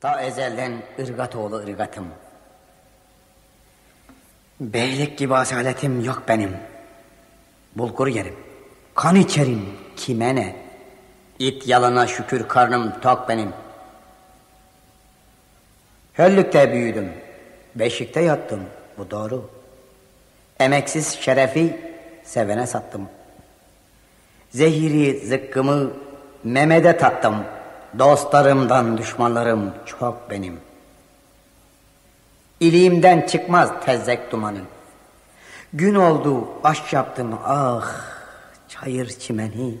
Ta ezelden ırgat oğlu ırgatım. Beylik gibi asaletim yok benim. Bulgur yerim, kan içerim kime ne? İt yalana şükür karnım tok benim. Höllükte büyüdüm, beşikte yattım, bu doğru. Emeksiz şerefi sevene sattım. Zehiri zıkkımı Mehmet'e tattım. Dostlarımdan düşmanlarım çok benim. İliğimden çıkmaz tezzek dumanı. Gün oldu aş yaptım ah çayır çimeni.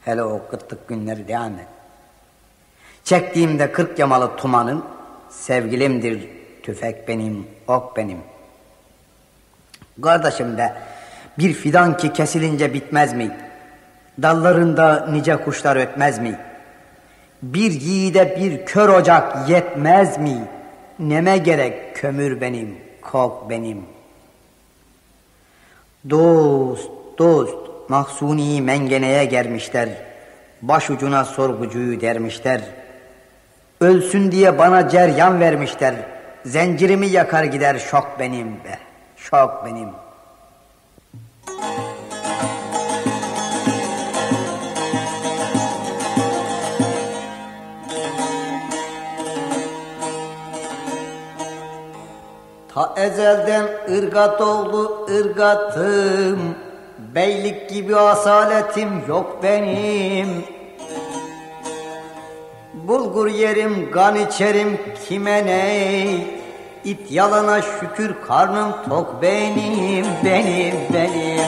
Hele o kıtlık günleri devam et. Çektiğimde kırk yamalı tumanın sevgilimdir tüfek benim, ok benim. Kardeşim de bir fidan ki kesilince bitmez mi? Dallarında nice kuşlar ötmez mi? Bir yiğide bir kör ocak yetmez mi? Neme gerek kömür benim, kok benim. Dost, dost, mahsuni mengeneye germişler. Başucuna sorgucuyu dermişler. Ölsün diye bana ceryan vermişler. Zencirimi yakar gider şok benim be, şok benim. Ta ezelden ırgat oldu ırgatım. Beylik gibi asaletim yok benim. Bulgur yerim, kan içerim kime ne? İt yalana şükür karnım tok benim, benim, benim.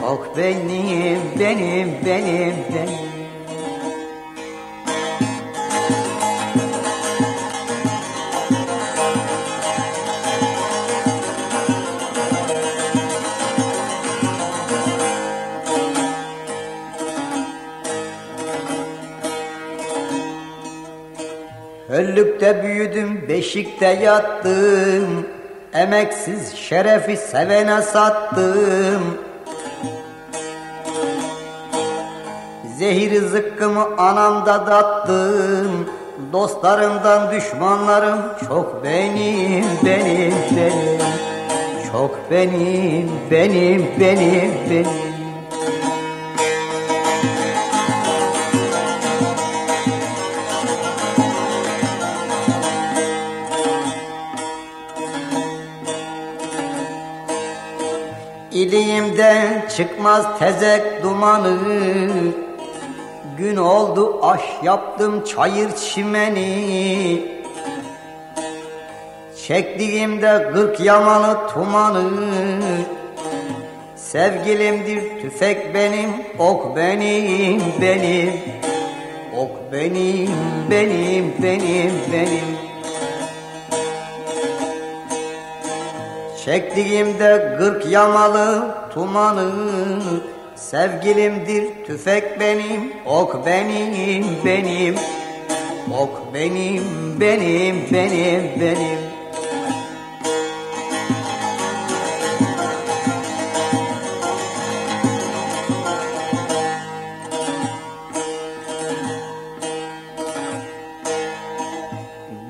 Tok benim, benim, benim, benim Höllükte büyüdüm, beşikte yattım. Emeksiz şerefi sevene sattım. Zehiri zıkkımı anamda dattım. Dostlarımdan düşmanlarım çok benim, benim, benim. Çok benim, benim, benim, benim. İliğimden çıkmaz tezek dumanı. Gün oldu aş yaptım çayır çimeni. Çektiğimde kırk yamalı tumanı. Sevgilimdir tüfek benim, ok benim, benim. Ok benim, benim, benim, benim Çektiğimde gırk yamalı tumanı Sevgilimdir tüfek benim, ok benim, benim. Ok benim, benim, benim, benim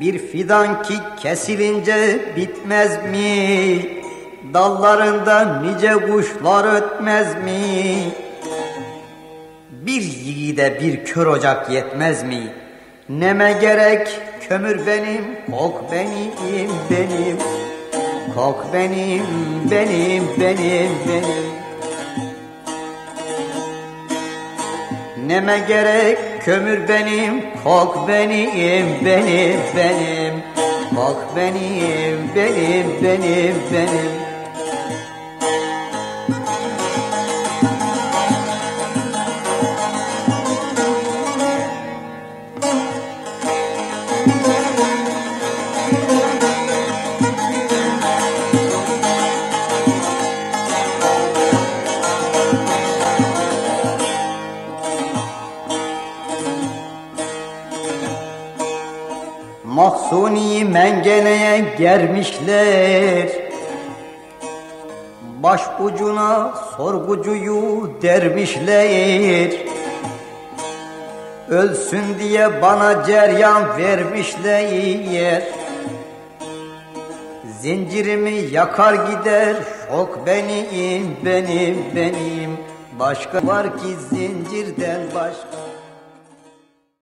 Bir fidan ki kesilince bitmez mi? Dallarında nice kuşlar ötmez mi? Bir yiğide bir kör ocak yetmez mi? Neme gerek kömür benim, kok benim, benim Kok benim, benim, benim, benim Neme gerek kömür benim, kok benim, benim, benim. Kok benim, benim, benim, benim Mahsuni mengeneye germişler. Baş ucuna sorgucuyu dermişler. Ölsün diye bana ceryan vermişler. Zincirimi yakar gider şok benim benim benim. Başka var ki zincirden başka